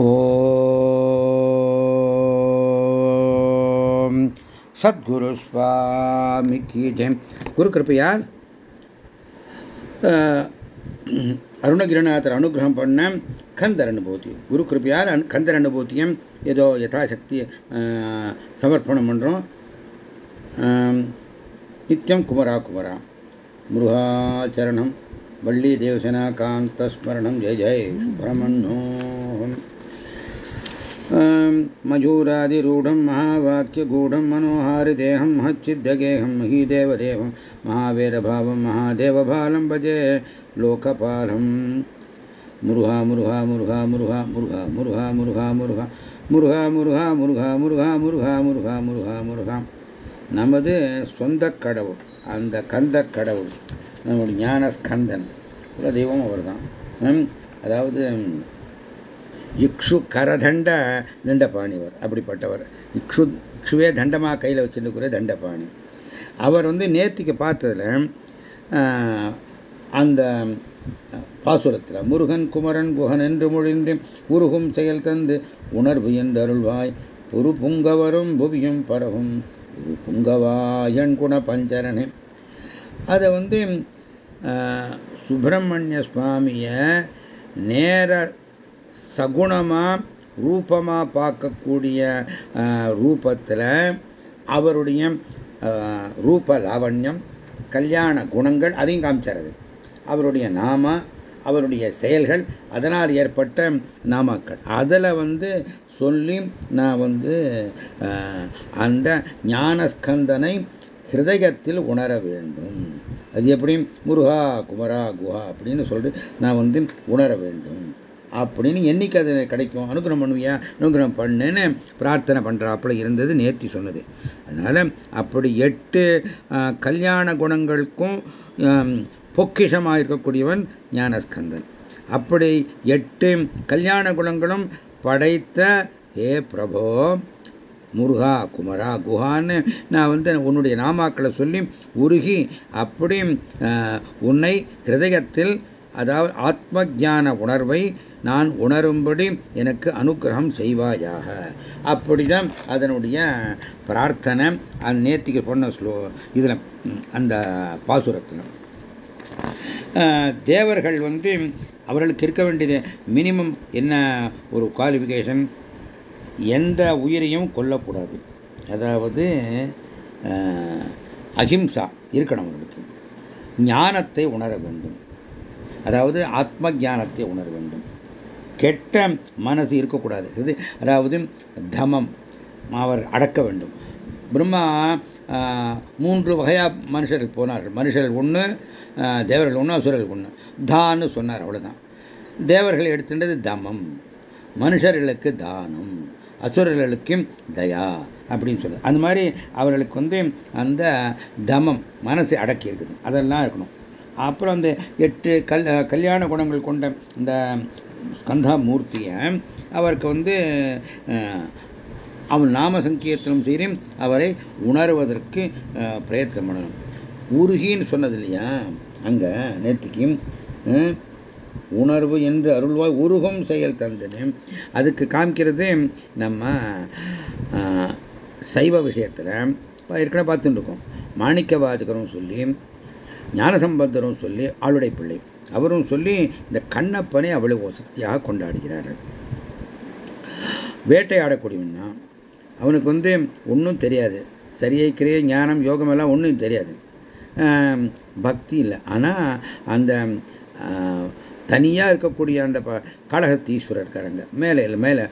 ஓம். சத்குரு சுவாமி ஜெயம் குரு கிருப்பையால் அருணகிரிநாதர் அனுகிரகம் பண்ண கந்தர் அனுபூதி குரு கிருப்பையால் கந்தர் அனுபூத்தியம் ஏதோ யதாசக்தி சமர்ப்பணம் பண்ணுறோம் நித்தியம் குமரா குமரா. முருகாச்சரணம் வள்ளி தேவசனா காந்தஸ்மரணம். ஜெய ஜெய். சுப்பிரமணியோகம் मजूरादिरूढं महावाक्यगूढं मनोहारिदेहं महच्चिद्यगेहं महीदेवदेवं महावेदभावं महादेवबालं भजे लोकपालं मुरुहा मुरुहा मुरुहा मुरुहा मुरुहा मुरुहा मुरुहा मुरुहा முருகா முருகா முருகா முருகா முருகா முருகா முருகா முருகா நமது சொந்த கடவுள் அந்த கந்த கடவுள் நம்முடைய ஞான ஸ்கந்தன் தெய்வம் அவர் தான் அதாவது இக்ஷு கரதண்ட தண்டபாணிவர் அப்படிப்பட்டவர். இக்ஷு இக்ஷுவே தண்டமாக கையில் வச்சுருக்கிற தண்டபாணி. அவர் வந்து நேத்திக்கு பார்த்ததில் அந்த பாசுரத்தில் முருகன் குமரன் குகன் என்று மொழிந்து உருகும் செயல் தந்து உணர்வு என்றருள்வாய். புரு புங்கவரும் புவியும் பரவும் புங்கவாயன் குண பஞ்சரனே. அதை வந்து சுப்பிரமணிய சுவாமிய நேர சகுணமாக ரூபமாக பார்க்கக்கூடிய ரூபத்தில் அவருடைய ரூப லாவண்யம் கல்யாண குணங்கள் அதையும் காமிச்சாரது அவருடைய நாம அவருடைய செயல்கள் அதனால் ஏற்பட்ட நாமக்கள் அதில் வந்து சொல்லி நான் வந்து அந்த ஞானஸ்கந்தனை ஹிருதயத்தில் உணர வேண்டும். அது எப்படி? முருகா குமரா குஹா அப்படின்னு சொல்லிட்டு நான் வந்து உணர வேண்டும். அப்படின்னு என்னைக்கு அது கிடைக்கும். அனுகிரகம் பண்ணுவியா? அனுகிரகம் பண்ணுன்னு பிரார்த்தனை பண்ணுறாப்புல இருந்தது நேர்த்தி சொன்னது. அதனால் அப்படி எட்டு கல்யாண குணங்களுக்கும் பொக்கிஷமாக இருக்கக்கூடியவன் ஞானஸ்கந்தன். அப்படி எட்டு கல்யாண குணங்களும் படைத்த ஏ பிரபோ முருகா குமரா குஹான்னு நான் வந்து உன்னுடைய நாமாக்களை சொல்லி உருகி அப்படி உன்னை ஹிருதயத்தில் அதாவது ஆத்ம ஜான உணர்வை நான் உணரும்படி எனக்கு அனுகிரகம் செய்வாயாக. அப்படிதான் அதனுடைய பிரார்த்தனை. அந்த நேத்திக்கு பொண்ண ஸ்லோ இதில் அந்த பாசுரத்தில். தேவர்கள் வந்து அவர்களுக்கு இருக்க வேண்டியது மினிமம் என்ன ஒரு குவாலிஃபிகேஷன் எந்த உயிரையும் கொல்லக்கூடாது. அதாவது அஹிம்சா இருக்கணும் அவர்களுக்கு ஞானத்தை உணர வேண்டும். அதாவது ஆத்ம ஞானத்தை உணர வேண்டும். கெட்ட மனசு இருக்கக்கூடாது. இது அதாவது தமம் அவர் அடக்க வேண்டும். பிரம்மா மூன்று வகையாக மனுஷர்கள் போனார்கள் மனுஷர்கள் ஒன்று தேவர்கள் ஒன்று அசுரர்கள் ஒன்று தான்னு சொன்னார் அவ்வளோதான் தேவர்கள் எடுத்துட்டது தமம். மனுஷர்களுக்கு தானம் அசுரர்களுக்கும் தயா அப்படின்னு சொல்லுது அந்த மாதிரி அவர்களுக்கு வந்து அந்த தமம் மனசு அடக்கி இருக்குது. அதெல்லாம் இருக்கணும். அப்புறம் அந்த எட்டு கல் கல்யாண குணங்கள் கொண்ட இந்த ஸ்கந்தாமூர்த்தியை அவருக்கு வந்து அவன் நாம சங்கீர்த்தனம் செய்து அவரை உணர்வதற்கு பிரயத்தனம் பண்ணணும் உருகின்னு சொன்னது இல்லையா அங்க நேற்றுக்கு உணர்வு என்று அருள்வாய் உருகும் செயல் தந்தது அதுக்கு காமிக்கிறது நம்ம சைவ விஷயத்தில் ஏற்கனவே பார்த்துட்டு இருக்கோம் மாணிக்க வாஜகரும் சொல்லி ஞானசம்பந்தரும் சொல்லி ஆளுடை பிள்ளை அவரும் சொல்லி இந்த கண்ணப்பனை அவ்வளவு வசதியாக கொண்டாடுகிறார்கள். வேட்டையாடக்கூடியவன்னா அவனுக்கு வந்து ஒன்றும் தெரியாது. சரியை கிரியை ஞானம் யோகம் எல்லாம் ஒன்றும் தெரியாது பக்தி இல்லை. ஆனால் அந்த தனியாக இருக்கக்கூடிய அந்த காளகத்தி ஈஸ்வரர் இருக்காருங்க. மேலே மேலே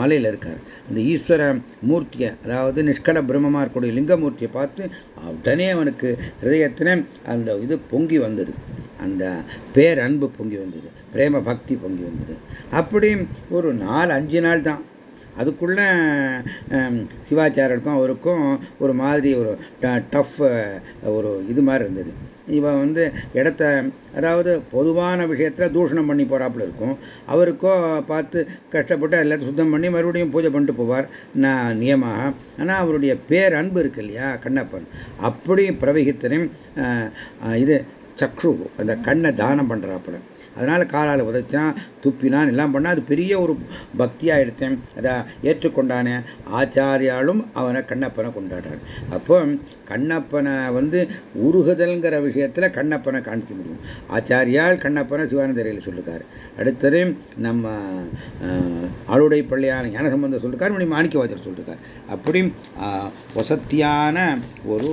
மலையில் இருக்கார். அந்த ஈஸ்வர மூர்த்தியை அதாவது நிஷ்கல பிரம்மமாக இருக்கக்கூடிய லிங்கமூர்த்தியை பார்த்து உடனே அவனுக்கு ஹிருதயத்தில் அந்த இது பொங்கி வந்தது. அந்த பேரன்பு பொங்கி வந்தது. பிரேம பக்தி பொங்கி வந்தது. அப்படி ஒரு நாலு அஞ்சு நாள் தான். அதுக்குள்ள சிவாச்சாரியருக்கும் அவருக்கும் ஒரு மாதிரி ஒரு டஃப் ஒரு இது மாதிரி இருந்தது. இவன் வந்து இடத்த அதாவது பொதுவான விஷயத்தில் தூஷணம் பண்ணி போகிறாப்புல இருக்கும். அவருக்கோ பார்த்து கஷ்டப்பட்டு எல்லாத்தையும் சுத்தம் பண்ணி மறுபடியும் பூஜை பண்ணிட்டு போவார். நான் நியமாக. ஆனால் அவருடைய பேர் அன்பு இருக்கு இல்லையா கண்ணப்பன். அப்படி பிரவகித்தனையும் இது சக்ஷு அந்த கண்ணை தானம் பண்ணுறாப்புல அதனால் காலால் உதைச்சான் துப்பினான் எல்லாம் பண்ணால் அது பெரிய ஒரு பக்தியாக எடுத்தேன் அதை ஏற்றுக்கொண்டானே. ஆச்சாரியாலும் அவனை கண்ணப்பனை கொண்டாடுறான் அப்போ கண்ணப்பனை வந்து உருகுதல்ங்கிற விஷயத்தில் கண்ணப்பனை காணிக்க முடியும். ஆச்சாரியால் கண்ணப்பனை சிவானந்தரையில் சொல்லிருக்காரு அடுத்தது நம்ம ஆளுடை பள்ளியான ஞான சம்பந்தம் சொல்லிருக்காரு மணி மாணிக்கவாஜர் சொல்லிருக்காரு அப்படி வசத்தியான ஒரு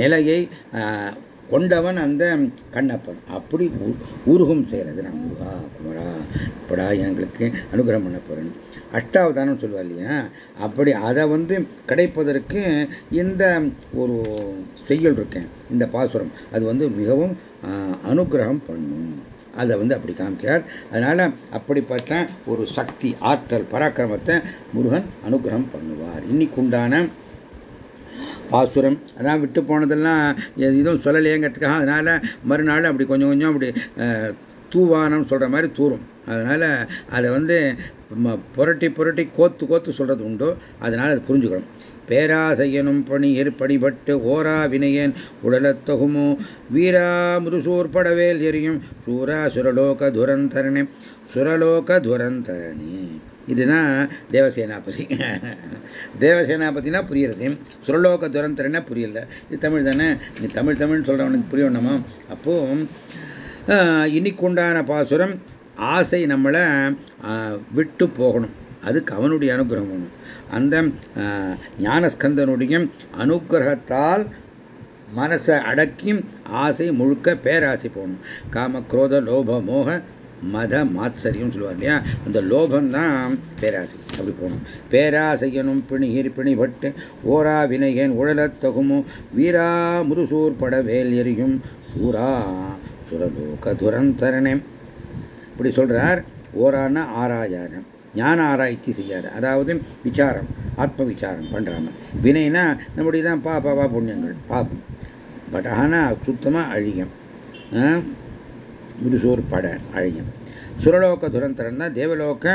நிலையை கொண்டவன் அந்த கண்ணப்பன். அப்படி ஊருகம் செய்கிறது நான் முருகா குமரா. இப்படா எங்களுக்கு அனுகிரகம் பண்ண போறேன். அஷ்டாவதானம் சொல்லுவா இல்லையா? அப்படி அதை வந்து கிடைப்பதற்கு இந்த ஒரு செய்யல் இருக்கேன் இந்த பாசுரம். அது வந்து மிகவும் அனுகிரகம் பண்ணும். அதை வந்து அப்படி காமிக்கிறார். அதனால அப்படிப்பட்ட ஒரு சக்தி ஆற்றல் பராக்கிரமத்தை முருகன் அனுகிரகம் பண்ணுவார். இன்னைக்குண்டான பாசுரம். அதான் விட்டு போனதெல்லாம் எதுவும் சொல்லலையேங்கிறதுக்காக அதனால் மறுநாள் அப்படி கொஞ்சம் கொஞ்சம் அப்படி தூவானம் சொல்கிற மாதிரி தூரும். அதனால் அதை வந்து புரட்டி புரட்டி கோத்து கோத்து சொல்கிறது உண்டு. அதனால் அது புரிஞ்சுக்கணும். பேராசையனும் பணியர் பணிபட்டு ஓரா வினையன் உடலத்தகுமோ வீரா முருசூர் படவேல் எரியும் சூரா சுரலோக துரந்தரணி சுரலோக துரந்தரணி இதுதான் தேவசேனாபதி. தேவசேனாபதினா புரியுறது. சுரலோக துரந்தரன்னா புரியல. இது தமிழ் தானே? நீ தமிழ் தமிழ்னு சொல்றவனுக்கு புரியணுமா? அப்போ இன்னைக்கு உண்டான பாசுரம் ஆசை நம்மளை விட்டு போகணும். அதுக்கு அவனுடைய அனுகிரகம் வேணும். அந்த ஞானஸ்கந்தனுடைய அனுகிரகத்தால் மனசை அடக்கி ஆசை முழுக்க பேராசை போகணும். காம குரோத லோப மோக மத மாத்சரியம் சொல்லுவார் இல்லையா? அந்த லோகம்தான் பேராசை. அப்படி போகணும். பேராசையனும் பிணிகிர் பிணிபட்டு ஓரா வினையன் உழலத்தகுமோ வீரா முருசூர் பட வேல் எரியும் சூரா சுரலோக துரந்தரனே. இப்படி சொல்றார் ஓரான ஆராயாரம். ஞான ஆராய்ச்சி செய்யாரு அதாவது விசாரம் ஆத்ம விசாரம் பண்றாம. வினைனா நம்முடைய தான் பா புண்ணியங்கள் பாப்பம் பட் ஆனால் சுத்தமாக அழியும். முதுசோர் பட அழகியம் சுரலோக துரந்தரன் தான் தேவலோக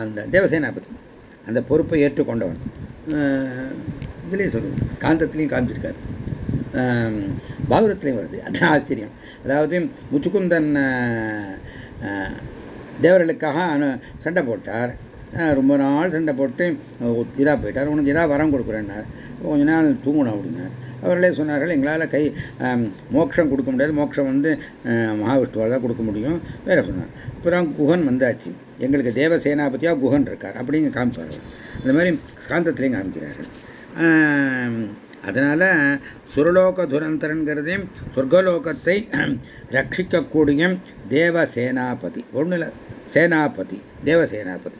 அந்த தேவசேனாபதி அந்த பொறுப்பை ஏற்றுக்கொண்டவன். இதுலேயே சொல்லுங்க. காந்தத்திலையும் காமிச்சிருக்காரு. பாகவதத்திலையும் வருது. அதான் ஆச்சரியம். அதாவது முச்சுக்குந்தன் தேவர்களுக்காக சண்டை போட்டார். ரொம்ப நாள் சண்டை போட்டு இதாக போயிட்டார் உனக்கு இதாக வரம் கொடுக்குறேன்னார். கொஞ்ச நாள் தூங்கணும் அப்படின்னார். அவர்களே சொன்னார்கள் எங்களால் கை மோட்சம் கொடுக்க முடியாது. மோட்சம் வந்து மகாவிஷ்ணுவால் தான் கொடுக்க முடியும் வேற சொன்னார். அப்புறம் குகன் வந்தாச்சு. எங்களுக்கு தேவ சேனாபதியாக குகன் இருக்கார் அப்படிங்க காமிப்பார் அந்த மாதிரி காந்தத்திலையும் காமிக்கிறார்கள். அதனால் சுரலோக துரந்தரங்கிறது சொர்க்கலோகத்தை ரட்சிக்கக்கூடிய தேவ சேனாபதி. ஒன்றுல சேனாபதி தேவ சேனாபதி.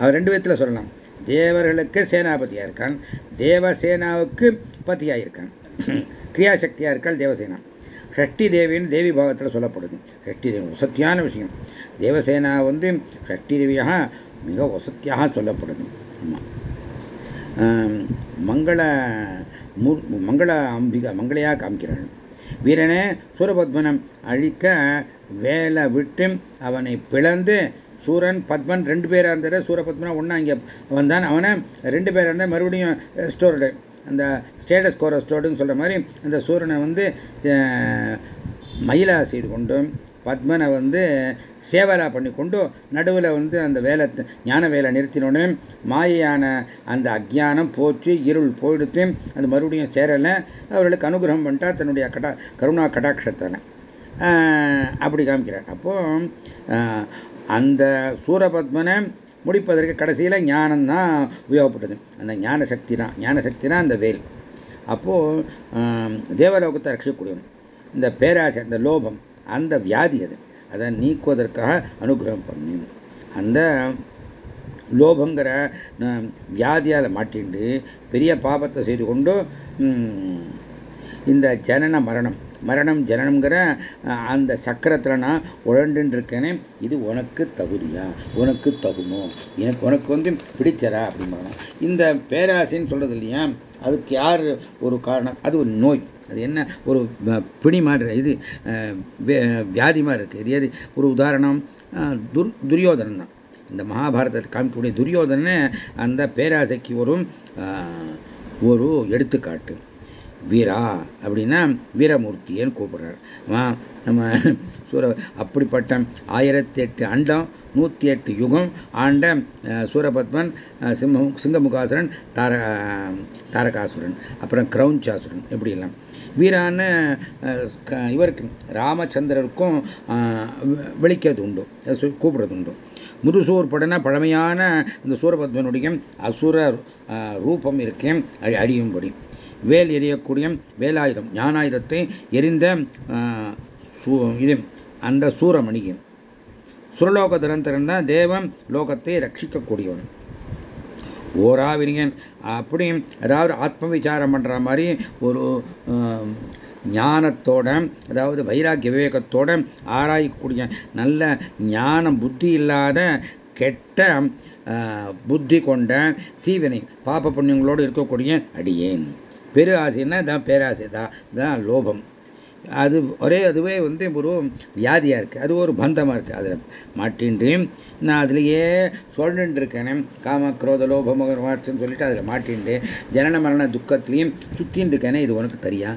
அவர் ரெண்டு விதத்தில் சொல்லலாம். தேவர்களுக்கு சேனாபதியாக இருக்கான் தேவசேனாவுக்கு பதியாக இருக்கான் கிரியாசக்தியாக இருக்காள் தேவசேனா. ஷஷ்டி தேவின்னு தேவி பாவத்தில் சொல்லப்படுது. ஷஷ்டி தேவி வசத்தியான விஷயம். தேவசேனா வந்து ஷஷ்டி தேவியாக மிக வசத்தியாக சொல்லப்படுது. ஆமாம் மங்கள மங்கள அம்பிகா மங்களையாக காமிக்கிறாள் வீரனே சூரபத்மனம் அழிக்க வேலை விட்டு அவனை பிளந்து சூரன் பத்மன் ரெண்டு பேராக இருந்தார். சூரபத்மனா ஒன்றா இங்கே வந்தான். அவனை ரெண்டு பேராக இருந்தால் மறுபடியும் ஸ்டோர்டு. அந்த ஸ்டேட்டஸ் கோர ஸ்டோர்டுன்னு சொல்கிற மாதிரி அந்த சூரனை வந்து மயிலா செய்து கொண்டும் பத்மனை வந்து சேவலா பண்ணி கொண்டு நடுவில் வந்து அந்த வேலை ஞான வேலை நிறுத்தினோடனே மாயான அந்த அக்ஞானம் போச்சு இருள் போயிடுத்து அது மறுபடியும் சேரலை. அவர்களுக்கு அனுகிரகம் பண்ணிட்டா தன்னுடைய கடா கருணா கடாட்சத்தான. அப்படி காமிக்கிறார். அப்போ அந்த சூரபத்மனை முடிப்பதற்கு கடைசியில் ஞானம் தான் உபயோகப்பட்டது. அந்த ஞான சக்தி தான் ஞான சக்தி தான் அந்த வேல். அப்போது தேவலோகத்தை ரட்சிக்கக்கூடியவன். இந்த பேராசை அந்த லோபம் அந்த வியாதி அது. அதை நீக்குவதற்காக அனுகிரகம் பண்ணி. அந்த லோபங்கிற வியாதியால் மாட்டிண்டு பெரிய பாபத்தை செய்து கொண்டு இந்த ஜனன மரணம் மரணம் ஜனனம்ங்கிற அந்த சக்கரத்தில் நான் உழண்டுன்னு இருக்கேனே இது உனக்கு தகுதியா? உனக்கு தகுமோ? எனக்கு உனக்கு வந்து பிடிச்சரா அப்படிம்பாங்க. இந்த பேராசைன்னு சொல்றது இல்லையா? அதுக்கு யார் ஒரு காரணம்? அது ஒரு நோய். அது என்ன? ஒரு பிணி மாதிரி இது வியாதி மாதிரி இருக்கு. இது எது? ஒரு உதாரணம் துர் துரியோதனன் தான். இந்த மகாபாரதத்தை காமிக்கக்கூடிய துரியோதனே அந்த பேராசைக்கு ஒரு ஒரு எடுத்துக்காட்டு. வீரா அப்படின்னா வீரமூர்த்தின்னு கூப்பிடுறார். நம்ம சூர அப்படிப்பட்ட ஆயிரத்தி எட்டு அண்டம் நூற்றி எட்டு யுகம் ஆண்ட சூரபத்மன் சிம்ம சிங்கமுகாசுரன் தார தாரகாசுரன் அப்புறம் கிரௌஞ்சாசுரன் இப்படி எல்லாம் வீரான இவருக்கு ராமச்சந்திரருக்கும் விழிக்கிறது உண்டு கூப்பிடுறது உண்டு முதுசூர் படன பழமையான இந்த சூரபத்மனுடைய அசுர ரூபம் இருக்கேன் அடியும்படி வேல் எரியக்கூடிய வேலாயுதம் ஞானாயுதத்தை எரிந்த இது அந்த சூரமணியும் சுரலோக திறந்திருந்த தேவம் லோகத்தை ரட்சிக்கக்கூடியவன். ஓராவிரியன் அப்படி அதாவது ஆத்ம விசாரம் பண்ற மாதிரி ஒரு ஞானத்தோட அதாவது வைராக்கிய விவேகத்தோட ஆராயக்கூடிய நல்ல ஞானம் புத்தி இல்லாத கெட்ட புத்தி கொண்ட தீவினை பாப்ப புண்ணியங்களோடு இருக்கக்கூடிய அடியேன். பெரு ஆசைன்னா தான் பேராசை தான் தான் லோபம். அது ஒரே அதுவே வந்து ஒரு வியாதியாக இருக்குது அது ஒரு பந்தமாக இருக்குது அதில் மாட்டின்று நான் அதுலேயே சொல்லிட்டு இருக்கேன். காம குரோத லோபம் மாற்றுன்னு சொல்லிட்டு அதில் மாட்டின்ட்டு ஜனன மரண துக்கத்துலேயும் சுற்றின்னு இருக்கேனே. இது உனக்கு தெரியா?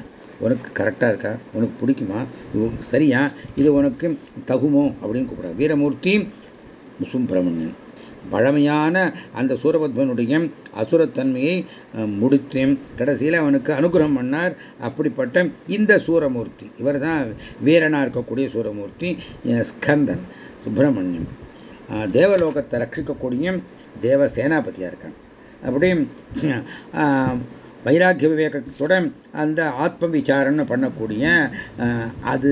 உனக்கு கரெக்டாக இருக்கா? உனக்கு பிடிக்குமா? இது சரியா? இது உனக்கு தகுமோ? அப்படின்னு கூப்பிட்றா. வீரமூர்த்தி சுப்பிரமணியன் பழமையான அந்த சூரபத்மனுடைய அசுரத்தன்மையை முடித்து கடைசியில் அவனுக்கு அனுகிரகம் பண்ணார். அப்படிப்பட்ட இந்த சூரமூர்த்தி இவர் தான் வீரனாக இருக்கக்கூடிய சூரமூர்த்தி ஸ்கந்தன் சுப்பிரமணியம். தேவலோகத்தை ரட்சிக்கக்கூடிய தேவ சேனாபதியாக இருக்கான். அப்படி வைராக்கிய விவேகத்தோட அந்த ஆத்ம விசாரம்னு பண்ணக்கூடிய அது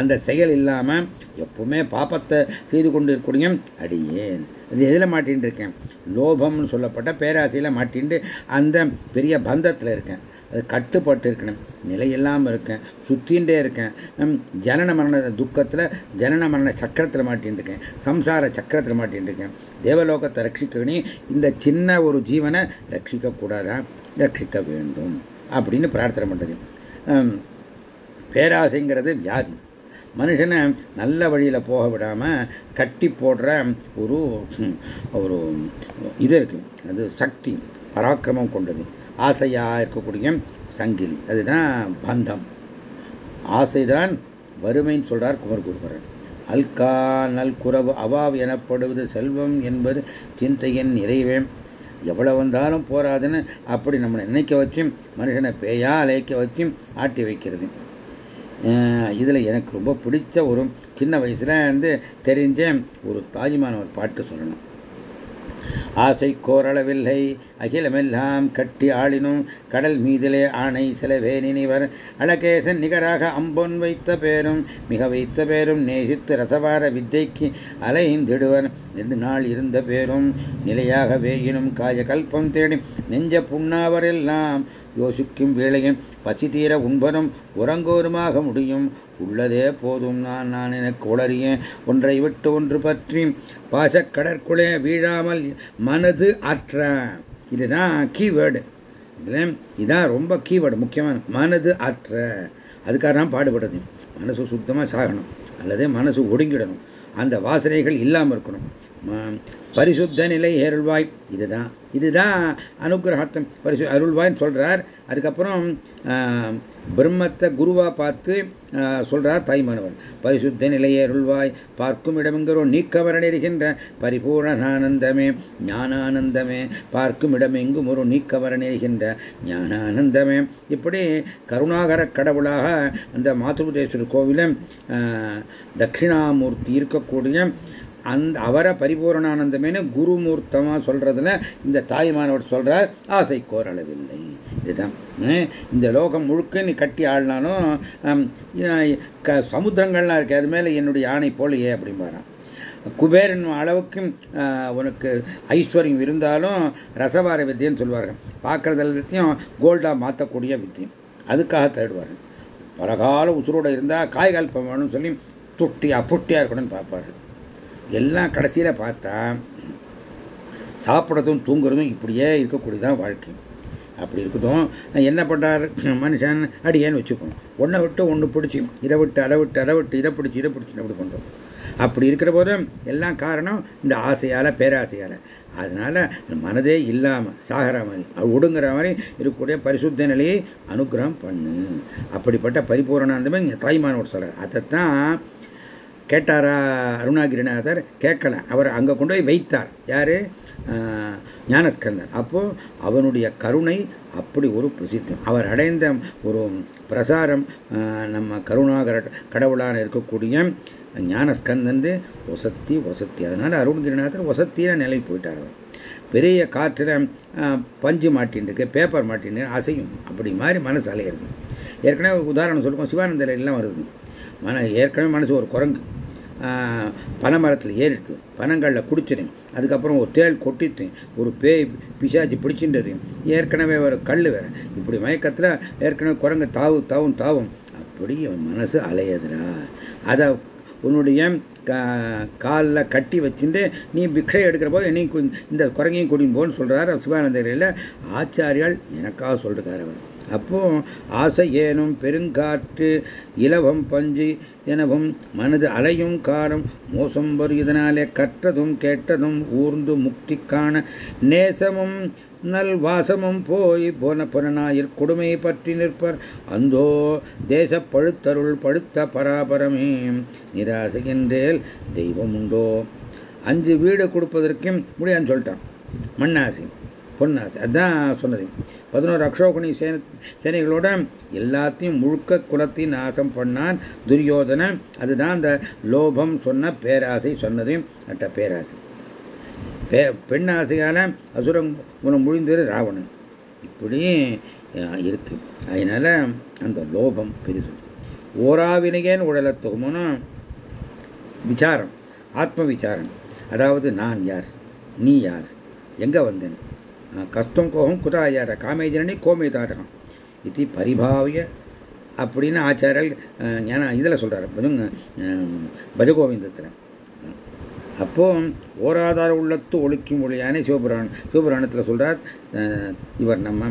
அந்த செயல் இல்லாமல் எப்பவுமே பாப்பத்தை செய்து கொண்டு இருக்கக்கூடிய அடியேன் இது எதில் மாட்டின்னு இருக்கேன்? லோபம்னு சொல்லப்பட்ட பேராசையில் மாட்டின்ட்டு அந்த பெரிய பந்தத்தில் இருக்கேன். கட்டுப்பட்டு இருக்கணும் நிலையில்லாமல் இருக்கேன். சுற்றின்றே இருக்கேன். ஜனன மரண துக்கத்தில் ஜனன மரண சக்கரத்தில் மாட்டின்ட்டுருக்கேன் சம்சார சக்கரத்தில் மாட்டின்ட்டுருக்கேன் தேவலோகத்தை ரட்சிக்கணும் இந்த சின்ன ஒரு ஜீவனை ரட்சிக்கக்கூடாதா? ரட்சிக்க வேண்டும். அப்படின்னு பிரார்த்தனை பண்ணுறது பேராசைங்கிறது வியாதி. மனுஷனை நல்ல வழியில் போக விடாமல் கட்டி போடுற ஒரு ஒரு இது இருக்கு. அது சக்தி பராக்கிரமம் கொண்டது. ஆசையாக இருக்கக்கூடிய சங்கிலி. அதுதான் பந்தம். ஆசைதான் வறுமைன்னு சொல்றார் குமரகுருபரன் அல்கா நல் குறவு அவாவ் எனப்படுவது செல்வம் என்பது சிந்தையின் நிறைவே. எவ்வளவு வந்தாலும் போராதுன்னு அப்படி நம்மளை நினைக்க வச்சு மனுஷனை பேயா அழைக்க வச்சு ஆட்டி வைக்கிறது. இதில் எனக்கு ரொம்ப பிடிச்ச ஒரு சின்ன வயசில் வந்து தெரிஞ்ச ஒரு தாஜ்மான ஒரு பாட்டு சொல்லணும். ஆசை கோரளவில்லை அகிலமெல்லாம் கட்டி ஆளினும் கடல் மீதிலே ஆணை சிலவேனிவர் அழகேசன் நிகராக அம்பொன் வைத்த பேரும் மிக வைத்த பேரும் நேசித்து ரசவார வித்தைக்கு அலைந்திடுவர். நெடு நாள் இருந்த பேரும் நிலையாக வேயினும் காய கல்பம் தேடி நெஞ்ச புண்ணாவரெல்லாம் யோசிக்கும் வேளையும் பசி தீர உண்பனும் உறங்கோருமாக முடியும். உள்ளதே போதும் நான் நான் எனக்கு உளறியேன் ஒன்றை விட்டு ஒன்று பற்றி பாசக்கடற்குளே வீழாமல் மனது அற்ற. இதுதான் கீவேர்டு இதில் இதான் ரொம்ப கீவேர்டு முக்கியமான மனது அற்ற. அதுக்காக தான் பாடுபடுறது மனசு சுத்தமாக சாகணும். அல்லது மனசு ஒடுங்கிடணும். அந்த வாசனைகள் இல்லாமல் இருக்கணும். பரிசுத்த நிலை அருள்வாய் இதுதான் இதுதான் அனுகிரகத்தம் பரிசு அருள்வாய்ன்னு சொல்றார். அதுக்கப்புறம் பிரம்மத்தை குருவா பார்த்து சொல்றார் தாய்மானவர். பரிசுத்த நிலையை அருள்வாய் பார்க்கும் இடமெங்கிறோம் நீக்கவரன் இருக்கின்ற பரிபூர்ணானந்தமே ஞானானந்தமே. பார்க்கும் இடமெங்கும் ஒரு நீக்கவரன் இருக்கின்ற ஞானானந்தமே. இப்படி கருணாகர கடவுளாக அந்த மாதுபுதேஸ்வரர் கோவிலும் தட்சிணாமூர்த்தி இருக்கக்கூடிய அந்த அவரை பரிபூரணானந்தமேனு குருமூர்த்தமாக சொல்றதுல இந்த தாய்மானவர் சொல்றார் ஆசை கோரளவில்லை. இதுதான். இந்த லோகம் முழுக்க நீ கட்டி ஆடினாலும் சமுத்திரங்கள்லாம் இருக்கு அது மேலே என்னுடைய யானை போலையே அப்படிம்பாரான் குபேரன் அளவுக்கு உனக்கு ஐஸ்வர்யம் இருந்தாலும் ரசவார வித்தியன்னு சொல்லுவார்கள் பார்க்கறது எல்லாத்தையும் கோல்டாக மாற்றக்கூடிய வித்தியம் அதுக்காக தேடுவார்கள் பலகாலம் உசுரோடு இருந்தால் காய்கால் வேணும்னு சொல்லி துட்டியாக புட்டியாக இருக்கணும்னு பார்ப்பார்கள் எல்லாம் கடைசியில் பார்த்தா சாப்பிட்றதும் தூங்குறதும் இப்படியே இருக்கக்கூடியதான் வாழ்க்கை. அப்படி இருக்கட்டும் என்ன பண்ணுறார் மனுஷன் அடியேன்னு வச்சுக்கணும் ஒன்றை விட்டு ஒன்று பிடிச்சி இதை விட்டு அதை விட்டு அதை விட்டு இதை பிடிச்சி இதை பிடிச்சி அப்படி பண்ணுறோம் அப்படி இருக்கிற போதும் எல்லாம் காரணம் இந்த ஆசையால பேராசையால. அதனால மனதே இல்லாம சாகிற மாதிரி ஒடுங்குற மாதிரி இருக்கக்கூடிய பரிசுத்த நிலையை அனுகிரகம் பண்ணு. அப்படிப்பட்ட பரிபூரணாந்தமே தாய்மானோட சொல்கிறார் அதைத்தான் கேட்டாரா அருணாகிரிநாதர்? கேட்கல. அவர் அங்கே கொண்டு போய் வைத்தார். யாரு? ஞானஸ்கந்தன். அப்போ அவனுடைய கருணை அப்படி ஒரு பிரசித்தம் அவர் அடைந்த ஒரு பிரசாரம் நம்ம கருணாகர கடவுளான இருக்கக்கூடிய ஞானஸ்கந்தன் ஒசத்தி ஒசத்தி. அதனால அருண்கிரிநாதர் வசத்தியான நிலை போயிட்டார் அவர். பெரிய காற்றில் பஞ்சு மாட்டின்னு பேப்பர் மாட்டின்னு அசையும். அப்படி மாதிரி மனசு அலையிறது. ஏற்கனவே ஒரு உதாரணம் சொல்லுவோம் சிவானந்தர் வருது. மன ஏற்கனவே மனசு ஒரு குரங்கு. பனை மரத்தில் ஏறிடுது. பனங்களில் குடிச்சிடும் அதுக்கப்புறம் ஒரு தேள் கொட்டித்து ஒரு பேய் பிசாச்சி பிடிச்சின்றது. ஏற்கனவே ஒரு கல் வேற. இப்படி மயக்கத்தில் ஏற்கனவே குரங்கு தாவு தாவும் தாவும். அப்படி மனசு அலையதுரா அதை உன்னுடைய காலில் கட்டி வச்சுட்டு நீ பிக்ஷை எடுக்கிற போது என்னையும் இந்த குரங்கையும் கூட்டின்னு போன்னு சொல்றாரு சிவானந்தரில் ஆச்சாரியால் எனக்காக சொல்றாரு அவர். அப்போ ஆசை ஏனும் பெருங்காற்று இலவம் பஞ்சு எனவும் மனது அலையும் காலம் மோசம் வரும் இதனாலே கற்றதும் கேட்டதும் ஊர்ந்து முக்தி காண நேசமும் நல் வாசமும் போய் போன புறநாயிற் கொடுமை பற்றி நிற்பர். அந்தோ தேச பழுத்தருள் பழுத்த பராபரமே. நிராசைகின்றேல் தெய்வம் உண்டோ? அஞ்சு வீடு கொடுப்பதற்கும் முடியான்னு சொல்லிட்டான். மண்ணாசி பொன்னாசி. அதான் சொன்னது. பதினோரு அக்ஷோகுணி சேன சேனைகளோட எல்லாத்தையும் முழுக்க குலத்தையும் நாசம் பண்ணான் துரியோதன. அதுதான் அந்த லோபம் சொன்ன பேராசை சொன்னது. அட்ட பேராசை. பே பெண்ணாசையால அசுரம் குணம் முழிந்தது ராவணன். இப்படி இருக்கு. அதனால அந்த லோபம் பெரிது. ஓராவினையேன் உடலத்துகுமோன்னு விசாரம். ஆத்ம விசாரம். அதாவது நான் யார்? நீ யார்? எங்க வந்தேன்? கஷ்டம் கோபம் குதாயார காமேஜனி கோமேதாரகம் இது பரிபாவிய அப்படின்னு ஆச்சாரியல் ஞான இதில் சொல்கிறார் பஜகோவிந்தத்தில் அப்போ ஓராதார உள்ளத்து ஒழிக்கும் ஒளியான சிவபுராணம் சிவபுராணத்தில் சொல்கிறார் இவர் நம்ம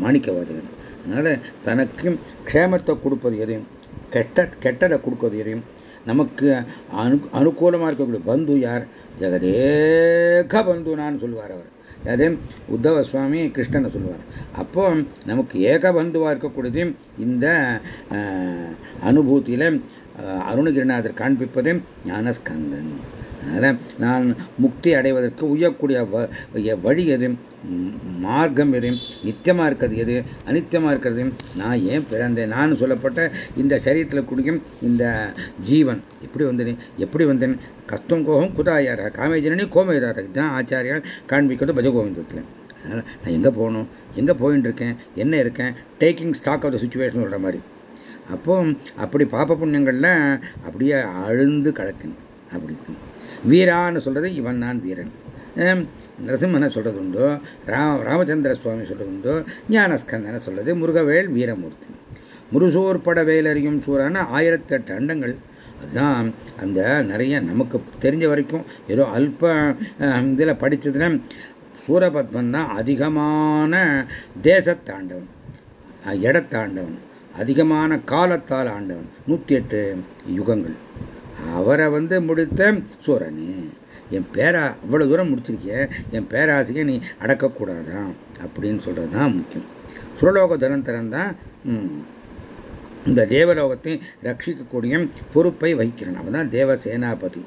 மாணிக்கவாதகன் அதனால் தனக்கு க்ஷேமத்தை கொடுப்பது எதையும் கெட்ட கெட்டதை கொடுப்பது எதையும் நமக்கு அனு அனுகூலமாக இருக்கக்கூடிய பந்து யார் ஜெகதேக பந்து நான் சொல்லுவார் அவர் அது உத்தவ சுவாமி கிருஷ்ணனை சொல்லுவார். அப்போ நமக்கு ஏக பந்துவா இருக்கக்கூடியது இந்த அனுபூதியில அருணகிரிநாதர் காண்பிப்பது ஞானஸ்கந்தன். அதனால் நான் முக்தி அடைவதற்கு உயக்கூடிய வழி எது? மார்க்கம் எது? நித்தியமாக இருக்கிறது எது? அனித்தியமாக இருக்கிறது? நான் ஏன் பிறந்தேன்? நான் சொல்லப்பட்ட இந்த சரீரத்தில் குடிக்கும் இந்த ஜீவன் எப்படி வந்தேன் எப்படி வந்தேன்? கஷ்டம் கோகம் குதாயாரா காமேஜனி கோமேதாரா இதுதான் ஆச்சாரியால் காண்பிக்கிறது பஜகோவிந்தத்தில். அதனால் நான் எங்கே போகணும்? எங்கே போயின்னு இருக்கேன்? என்ன இருக்கேன்? Taking stock of the situation சொல்கிற மாதிரி. அப்போ அப்படி பாப்ப புண்ணியங்கள்லாம் அப்படியே அழுந்து கிடக்கணும் அப்படி. வீரான்னு சொல்றது இவன் நான் வீரன். நரசிம்மனை சொல்றது உண்டோ ராம ராமச்சந்திர சுவாமி சொல்றது உண்டோ ஞானஸ்கந்தனை சொல்றது முருகவேல் வீரமூர்த்தி. முருசோர் பட வேலறியும் சூறான ஆயிரத்தி எட்டு அண்டங்கள். அதுதான் அந்த நிறைய நமக்கு தெரிஞ்ச வரைக்கும் ஏதோ அல்ப இதில் படித்ததுல சூரபத்மன் தான் அதிகமான தேசத்தாண்டவன் இடத்தாண்டவன் அதிகமான காலத்தால் ஆண்டவன். நூற்றி எட்டு யுகங்கள். அவரை வந்து முடித்த சூரனு என் பேரா அவ்வளோ தூரம் முடிச்சிருக்கேன் என் பேராசையை நீ அடக்கக்கூடாதான் அப்படின்னு சொல்கிறது தான் முக்கியம். சுரலோக தனந்தரன் தான் இந்த தேவலோகத்தை ரட்சிக்கக்கூடிய பொறுப்பை வகிக்கிறான் அவன் தான் தேவ சேனாபதி.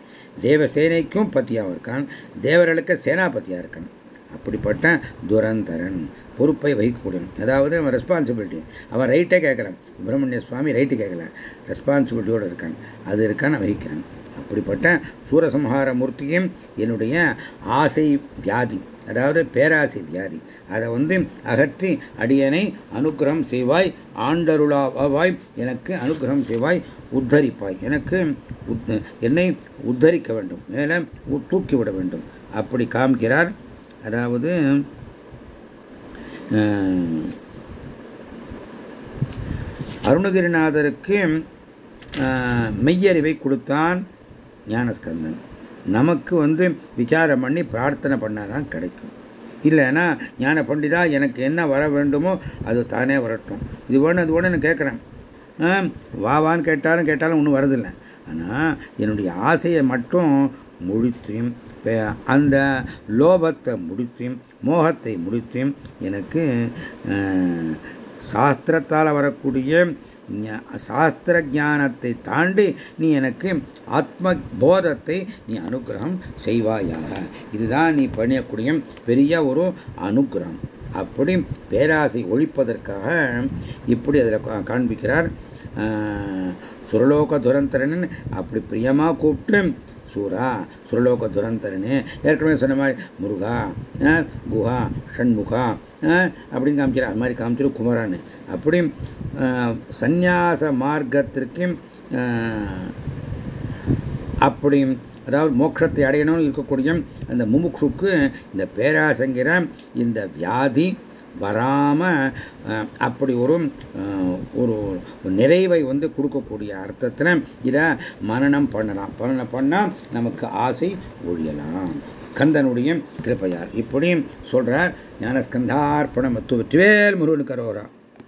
தேவ சேனைக்கும் பத்தியாகவும் இருக்கான். தேவர்களுக்கு சேனாபதியாக இருக்கான். அப்படிப்பட்ட துரந்தரன் பொறுப்பை வகிக்கக்கூடியவன் அதாவது அவன் ரெஸ்பான்சிபிலிட்டி அவன் ரைட்டே கேட்கலாம் சுப்பிரமணிய சுவாமி ரைட்டு கேட்கல. ரெஸ்பான்சிபிலிட்டியோடு இருக்கான். அது இருக்கான் வகிக்கிறான். அப்படிப்பட்ட சூரசம்ஹார மூர்த்தியும் என்னுடைய ஆசை வியாதி அதாவது பேராசை வியாதி. அதை வந்து அகற்றி அடியனை அனுகிரகம் செய்வாய் ஆண்டருளாவாய் எனக்கு அனுகிரகம் செய்வாய் உத்தரிப்பாய். எனக்கு என்னை உத்தரிக்க வேண்டும். மேலே தூக்கிவிட வேண்டும். அப்படி காமிக்கிறார் அதாவது அருணகிரிநாதருக்கு மெய்யறிவை கொடுத்தான் ஞானஸ்கந்தன். நமக்கு வந்து விசாரம் பண்ணி பிரார்த்தனை பண்ணாதான் கிடைக்கும். இல்லைன்னா ஞான பண்டிதா எனக்கு என்ன வர வேண்டுமோ அது தானே வரட்டும். இது வேணும் அது வேணும்னு கேட்குறேன் வாவான்னு கேட்டாலும் கேட்டாலும் ஒன்றும் வரதில்லை. ஆனால் என்னுடைய ஆசையை மட்டும் முழித்து அந்த லோபத்தை முடித்தும் மோகத்தை முடித்தும் எனக்கு சாஸ்திரத்தால் வரக்கூடிய சாஸ்திர ஞானத்தை தாண்டி நீ எனக்கு ஆத்ம போதத்தை நீ அனுகிரகம் செய்வாயாக. இதுதான் நீ பண்ணியக்கூடிய பெரிய ஒரு அனுகிரகம். அப்படி பேராசை ஒழிப்பதற்காக இப்படி அதில் காண்பிக்கிறார். சுரலோக துரந்தரன் அப்படி பிரியமா கூப்பிட்டு சூரா சுரலோக துரந்தரனே. ஏற்கனவே சொன்ன மாதிரி முருகா குஹா ஷண்முகா அப்படின்னு காமிக்கிறார். அது மாதிரி காமிச்சிரு குமரான்னு. அப்படி சந்நியாச மார்க்கத்திற்கும் அப்படி அதாவது மோட்சத்தை அடையணும்னு இருக்கக்கூடிய அந்த முமுக்ஷுக்கு இந்த பேராசங்கிற இந்த வியாதி வராமல் அப்படி ஒரு ஒரு நிறைவை வந்து கொடுக்கக்கூடிய அர்த்தத்தில் இதை மரணம் பண்ணலாம். மரணம் பண்ணால் நமக்கு ஆசை ஒழியலாம். ஸ்கந்தனுடைய கிருப்பையார் இப்படியும் சொல்றார் ஞானஸ்கந்தார்ப்பணம் மத்துவ வெற்றிவேல் முருகன் கரோரா